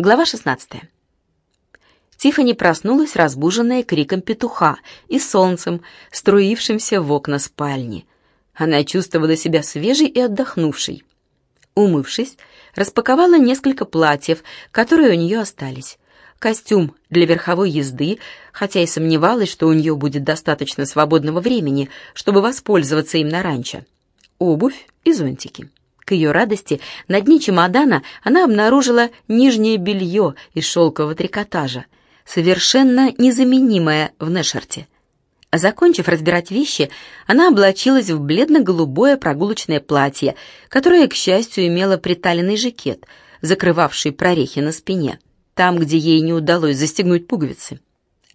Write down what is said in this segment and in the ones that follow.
Глава 16. Тиффани проснулась, разбуженная криком петуха и солнцем, струившимся в окна спальни. Она чувствовала себя свежей и отдохнувшей. Умывшись, распаковала несколько платьев, которые у нее остались. Костюм для верховой езды, хотя и сомневалась, что у нее будет достаточно свободного времени, чтобы воспользоваться им на ранчо. Обувь и зонтики. К ее радости на дне чемодана она обнаружила нижнее белье из шелкового трикотажа, совершенно незаменимое в Нэшерте. Закончив разбирать вещи, она облачилась в бледно-голубое прогулочное платье, которое, к счастью, имело приталенный жакет, закрывавший прорехи на спине, там, где ей не удалось застегнуть пуговицы.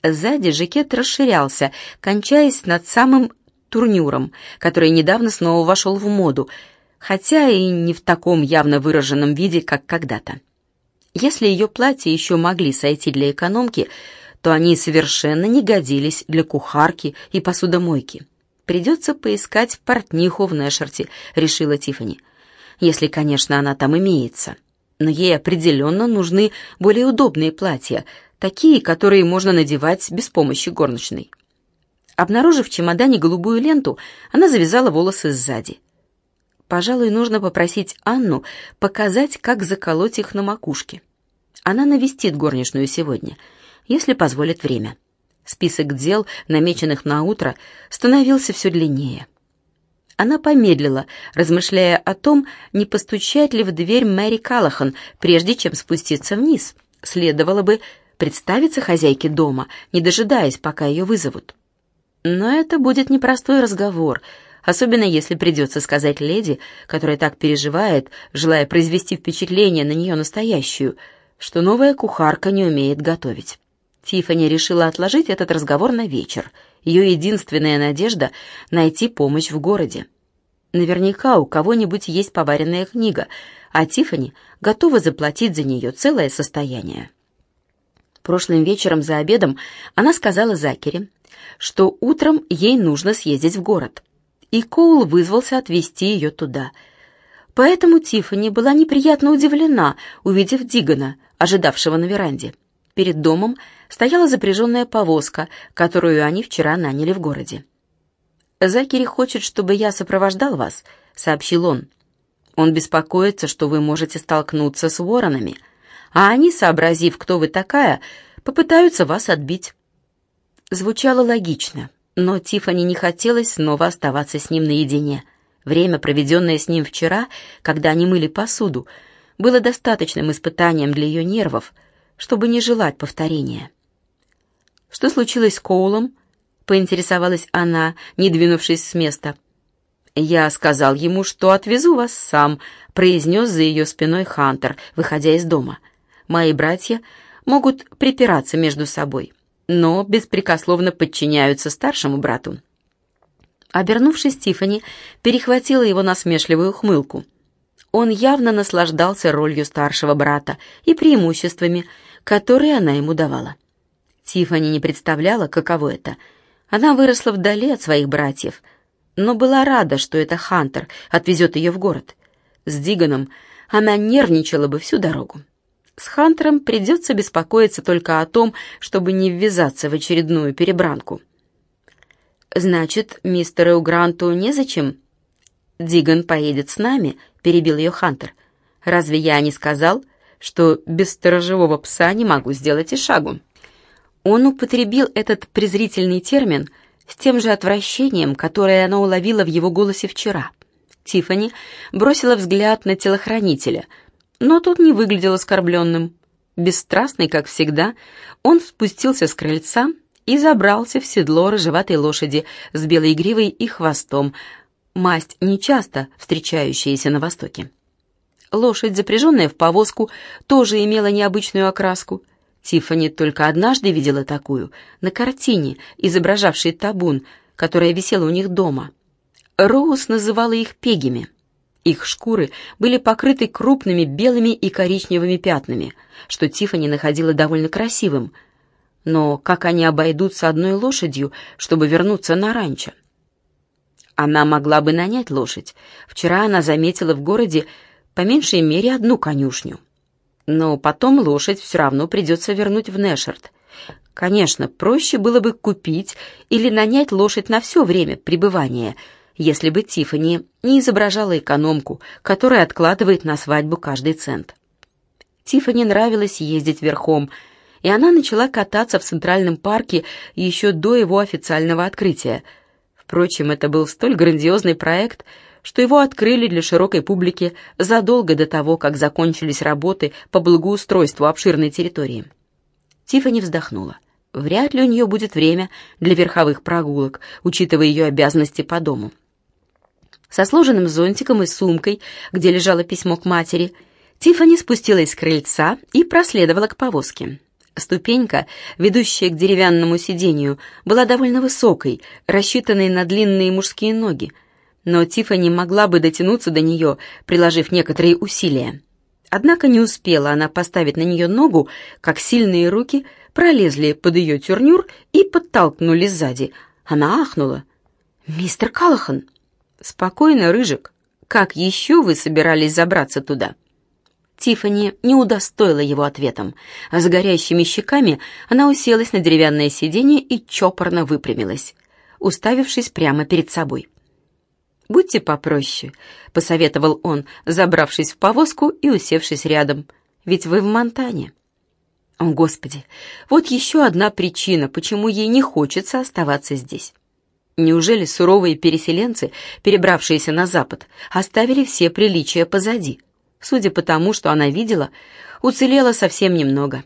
Сзади жакет расширялся, кончаясь над самым турнюром, который недавно снова вошел в моду — хотя и не в таком явно выраженном виде, как когда-то. Если ее платья еще могли сойти для экономки, то они совершенно не годились для кухарки и посудомойки. Придется поискать портниху в Нэшерте, решила Тифани. Если, конечно, она там имеется. Но ей определенно нужны более удобные платья, такие, которые можно надевать без помощи горничной. Обнаружив в чемодане голубую ленту, она завязала волосы сзади. Пожалуй, нужно попросить Анну показать, как заколоть их на макушке. Она навестит горничную сегодня, если позволит время. Список дел, намеченных на утро, становился все длиннее. Она помедлила, размышляя о том, не постучать ли в дверь Мэри Калахан, прежде чем спуститься вниз. Следовало бы представиться хозяйке дома, не дожидаясь, пока ее вызовут. Но это будет непростой разговор — особенно если придется сказать леди, которая так переживает, желая произвести впечатление на нее настоящую, что новая кухарка не умеет готовить. Тиффани решила отложить этот разговор на вечер. Ее единственная надежда — найти помощь в городе. Наверняка у кого-нибудь есть поваренная книга, а Тиффани готова заплатить за нее целое состояние. Прошлым вечером за обедом она сказала Закере, что утром ей нужно съездить в город и Коул вызвался отвезти ее туда. Поэтому Тиффани была неприятно удивлена, увидев Дигана, ожидавшего на веранде. Перед домом стояла запряженная повозка, которую они вчера наняли в городе. «Закери хочет, чтобы я сопровождал вас», — сообщил он. «Он беспокоится, что вы можете столкнуться с воронами, а они, сообразив, кто вы такая, попытаются вас отбить». Звучало логично, но Тифани не хотелось снова оставаться с ним наедине. Время, проведенное с ним вчера, когда они мыли посуду, было достаточным испытанием для ее нервов, чтобы не желать повторения. «Что случилось с Коулом?» — поинтересовалась она, не двинувшись с места. «Я сказал ему, что отвезу вас сам», — произнес за ее спиной Хантер, выходя из дома. «Мои братья могут припираться между собой» но беспрекословно подчиняются старшему брату. Обернувшись, Тифани перехватила его насмешливую ухмылку. Он явно наслаждался ролью старшего брата и преимуществами, которые она ему давала. Тифани не представляла, каково это. Она выросла вдали от своих братьев, но была рада, что это Хантер отвезет ее в город. С Диганом она нервничала бы всю дорогу. С Хантером придется беспокоиться только о том, чтобы не ввязаться в очередную перебранку. «Значит, мистеру Гранту незачем?» «Диган поедет с нами», — перебил ее Хантер. «Разве я не сказал, что без сторожевого пса не могу сделать и шагу?» Он употребил этот презрительный термин с тем же отвращением, которое она уловила в его голосе вчера. Тифани бросила взгляд на телохранителя — но тот не выглядел оскорбленным. Бесстрастный, как всегда, он спустился с крыльца и забрался в седло рыжеватой лошади с белой гривой и хвостом, масть нечасто встречающаяся на Востоке. Лошадь, запряженная в повозку, тоже имела необычную окраску. Тиффани только однажды видела такую, на картине, изображавшей табун, которая висела у них дома. Роуз называла их пегими — их шкуры были покрыты крупными белыми и коричневыми пятнами, что Тифани находила довольно красивым. Но как они обойдутся одной лошадью, чтобы вернуться на ранчо? Она могла бы нанять лошадь. Вчера она заметила в городе по меньшей мере одну конюшню. Но потом лошадь все равно придется вернуть в Нэшерт. Конечно, проще было бы купить или нанять лошадь на все время пребывания, если бы Тиффани не изображала экономку, которая откладывает на свадьбу каждый цент. Тиффани нравилось ездить верхом, и она начала кататься в Центральном парке еще до его официального открытия. Впрочем, это был столь грандиозный проект, что его открыли для широкой публики задолго до того, как закончились работы по благоустройству обширной территории. Тиффани вздохнула. Вряд ли у нее будет время для верховых прогулок, учитывая ее обязанности по дому. Со сложенным зонтиком и сумкой, где лежало письмо к матери, Тиффани спустилась с крыльца и проследовала к повозке. Ступенька, ведущая к деревянному сиденью, была довольно высокой, рассчитанной на длинные мужские ноги, но Тиффани могла бы дотянуться до нее, приложив некоторые усилия. Однако не успела она поставить на нее ногу, как сильные руки пролезли под ее тюрнюр и подтолкнули сзади. Она ахнула. «Мистер Калахан!» «Спокойно, Рыжик. Как еще вы собирались забраться туда?» Тиффани не удостоила его ответом. А с горящими щеками она уселась на деревянное сиденье и чопорно выпрямилась, уставившись прямо перед собой. «Будьте попроще», — посоветовал он, забравшись в повозку и усевшись рядом. «Ведь вы в Монтане». О, Господи, вот еще одна причина, почему ей не хочется оставаться здесь. Неужели суровые переселенцы, перебравшиеся на запад, оставили все приличия позади? Судя по тому, что она видела, уцелело совсем немного.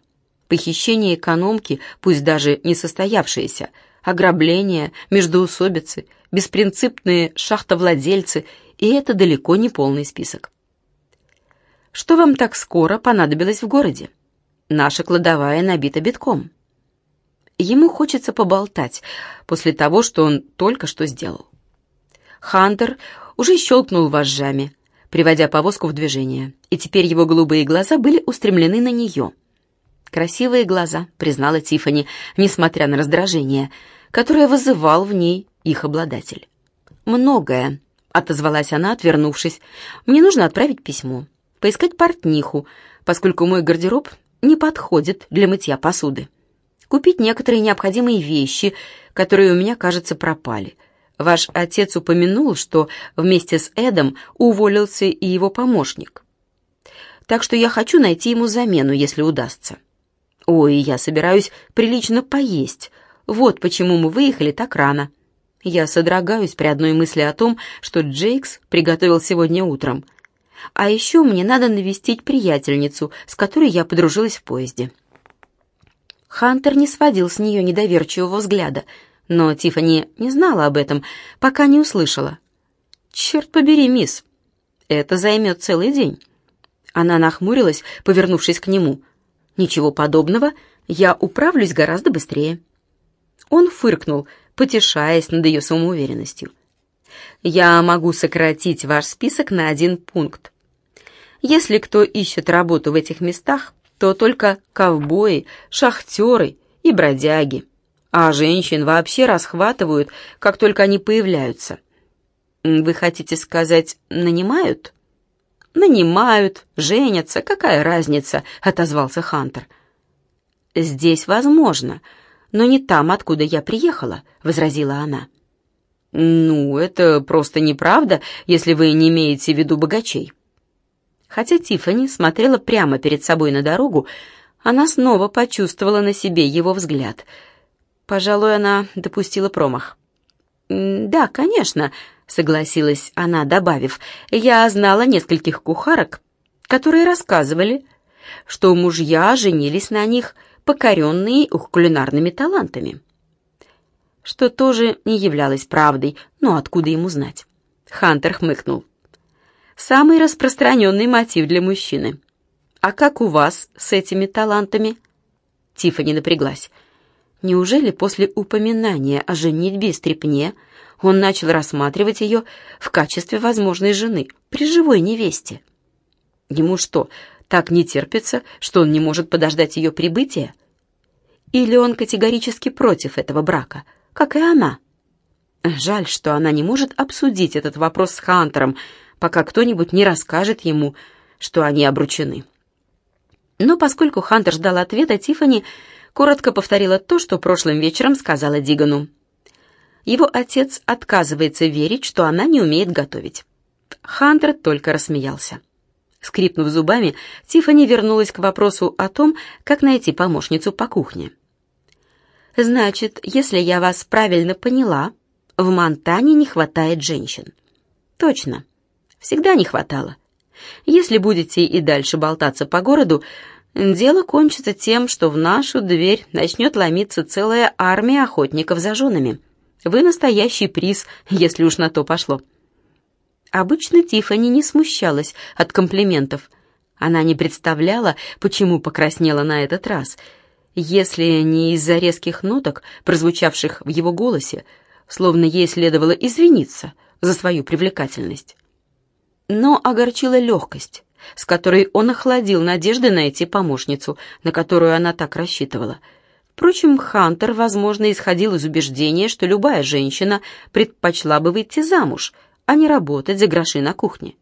Похищение экономки, пусть даже не состоявшееся, ограбление, междоусобицы, беспринципные шахтовладельцы, и это далеко не полный список. Что вам так скоро понадобилось в городе? Наша кладовая набита битком. Ему хочется поболтать после того, что он только что сделал. Хантер уже щелкнул вожжами, приводя повозку в движение, и теперь его голубые глаза были устремлены на нее. «Красивые глаза», — признала Тифани, несмотря на раздражение, которое вызывал в ней их обладатель. «Многое», — отозвалась она, отвернувшись. «Мне нужно отправить письмо, поискать портниху, поскольку мой гардероб не подходит для мытья посуды. Купить некоторые необходимые вещи, которые у меня, кажется, пропали. Ваш отец упомянул, что вместе с Эдом уволился и его помощник. Так что я хочу найти ему замену, если удастся. Ой, я собираюсь прилично поесть. Вот почему мы выехали так рано. Я содрогаюсь при одной мысли о том, что Джейкс приготовил сегодня утром. А еще мне надо навестить приятельницу, с которой я подружилась в поезде. Хантер не сводил с нее недоверчивого взгляда — но Тифани не знала об этом, пока не услышала. «Черт побери, мисс, это займет целый день». Она нахмурилась, повернувшись к нему. «Ничего подобного, я управлюсь гораздо быстрее». Он фыркнул, потешаясь над ее самоуверенностью. «Я могу сократить ваш список на один пункт. Если кто ищет работу в этих местах, то только ковбои, шахтеры и бродяги а женщин вообще расхватывают, как только они появляются. Вы хотите сказать, нанимают? Нанимают, женятся, какая разница, отозвался Хантер. Здесь возможно, но не там, откуда я приехала, возразила она. Ну, это просто неправда, если вы не имеете в виду богачей. Хотя Тиффани смотрела прямо перед собой на дорогу, она снова почувствовала на себе его взгляд — Пожалуй, она допустила промах. «Да, конечно», — согласилась она, добавив, «я знала нескольких кухарок, которые рассказывали, что мужья женились на них, покоренные их кулинарными талантами». Что тоже не являлось правдой, но откуда ему знать? Хантер хмыкнул. «Самый распространенный мотив для мужчины. А как у вас с этими талантами?» Тиффани напряглась. Неужели после упоминания о женитьбе и стрепне он начал рассматривать ее в качестве возможной жены при живой невесте? Ему что, так не терпится, что он не может подождать ее прибытия? Или он категорически против этого брака, как и она? Жаль, что она не может обсудить этот вопрос с Хантером, пока кто-нибудь не расскажет ему, что они обручены. Но поскольку Хантер ждал ответа, Тиффани коротко повторила то, что прошлым вечером сказала Дигану. Его отец отказывается верить, что она не умеет готовить. Хантер только рассмеялся. Скрипнув зубами, Тиффани вернулась к вопросу о том, как найти помощницу по кухне. «Значит, если я вас правильно поняла, в Монтане не хватает женщин». «Точно. Всегда не хватало. Если будете и дальше болтаться по городу, дело кончится тем, что в нашу дверь начнет ломиться целая армия охотников за женами. Вы настоящий приз, если уж на то пошло». Обычно Тиффани не смущалась от комплиментов. Она не представляла, почему покраснела на этот раз. Если не из-за резких ноток, прозвучавших в его голосе, словно ей следовало извиниться за свою привлекательность. Но огорчила легкость, с которой он охладил надежды найти помощницу, на которую она так рассчитывала. Впрочем, Хантер, возможно, исходил из убеждения, что любая женщина предпочла бы выйти замуж — а не работать за гроши на кухне.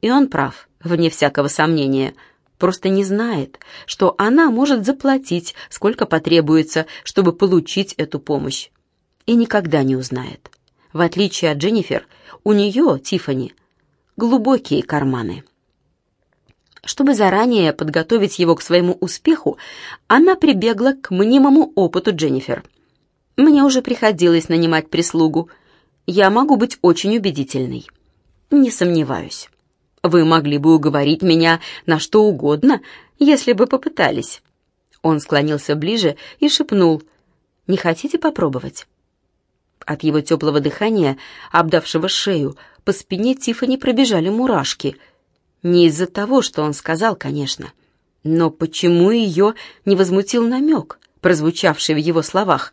И он прав, вне всякого сомнения, просто не знает, что она может заплатить, сколько потребуется, чтобы получить эту помощь. И никогда не узнает. В отличие от Дженнифер, у нее, Тифани, глубокие карманы. Чтобы заранее подготовить его к своему успеху, она прибегла к мнимому опыту Дженнифер. «Мне уже приходилось нанимать прислугу», я могу быть очень убедительной. Не сомневаюсь. Вы могли бы уговорить меня на что угодно, если бы попытались. Он склонился ближе и шепнул: "Не хотите попробовать?" От его теплого дыхания, обдавшего шею, по спине Тифани пробежали мурашки. Не из-за того, что он сказал, конечно, но почему ее не возмутил намек, прозвучавший в его словах?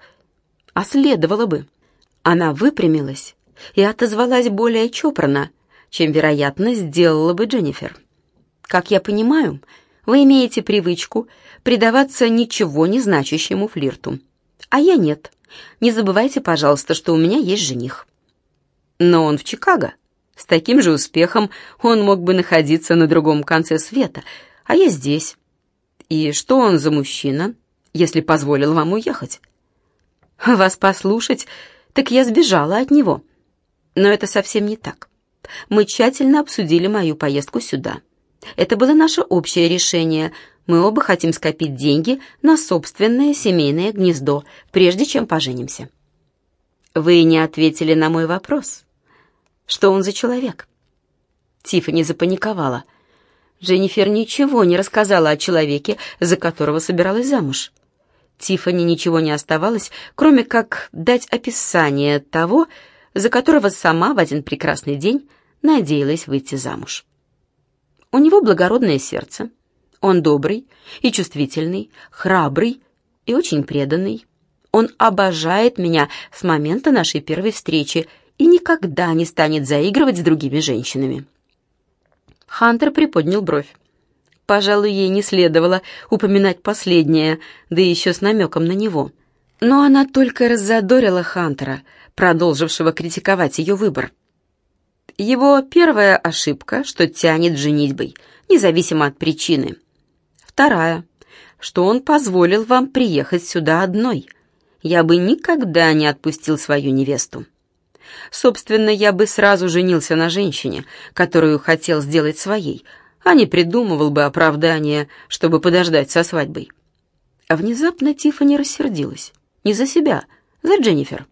А следовало бы. Она выпрямилась и отозвалась более чопорно, чем, вероятно, сделала бы Дженнифер. «Как я понимаю, вы имеете привычку предаваться ничего не значащему флирту. А я нет. Не забывайте, пожалуйста, что у меня есть жених». «Но он в Чикаго. С таким же успехом он мог бы находиться на другом конце света, а я здесь. И что он за мужчина, если позволил вам уехать?» «Вас послушать так я сбежала от него. Но это совсем не так. Мы тщательно обсудили мою поездку сюда. Это было наше общее решение. Мы оба хотим скопить деньги на собственное семейное гнездо, прежде чем поженимся. Вы не ответили на мой вопрос. Что он за человек? Тиффани запаниковала. Дженнифер ничего не рассказала о человеке, за которого собиралась замуж. Тифани ничего не оставалось, кроме как дать описание того, за которого сама в один прекрасный день надеялась выйти замуж. У него благородное сердце. Он добрый и чувствительный, храбрый и очень преданный. Он обожает меня с момента нашей первой встречи и никогда не станет заигрывать с другими женщинами. Хантер приподнял бровь. Пожалуй, ей не следовало упоминать последнее, да еще с намеком на него. Но она только раззадорила Хантера, продолжившего критиковать ее выбор. Его первая ошибка, что тянет женитьбой, независимо от причины. Вторая, что он позволил вам приехать сюда одной. Я бы никогда не отпустил свою невесту. Собственно, я бы сразу женился на женщине, которую хотел сделать своей, а не придумывал бы оправдание, чтобы подождать со свадьбой. А внезапно Тиффани рассердилась. Не за себя, за Дженнифер.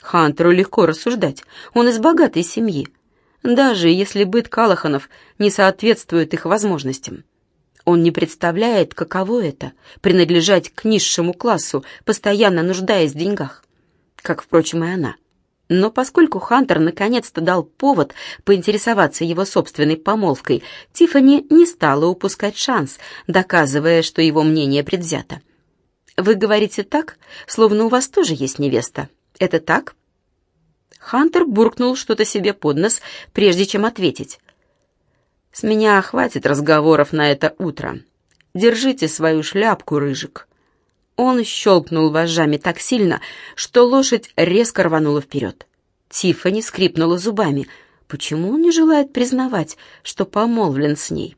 Хантеру легко рассуждать, он из богатой семьи, даже если быт Калаханов не соответствует их возможностям. Он не представляет, каково это — принадлежать к низшему классу, постоянно нуждаясь в деньгах. Как, впрочем, и она — но поскольку Хантер наконец-то дал повод поинтересоваться его собственной помолвкой, Тиффани не стала упускать шанс, доказывая, что его мнение предвзято. «Вы говорите так, словно у вас тоже есть невеста. Это так?» Хантер буркнул что-то себе под нос, прежде чем ответить. «С меня хватит разговоров на это утро. Держите свою шляпку, Рыжик». Он щелкнул вожжами так сильно, что лошадь резко рванула вперед. Тиффани скрипнула зубами. Почему он не желает признавать, что помолвлен с ней?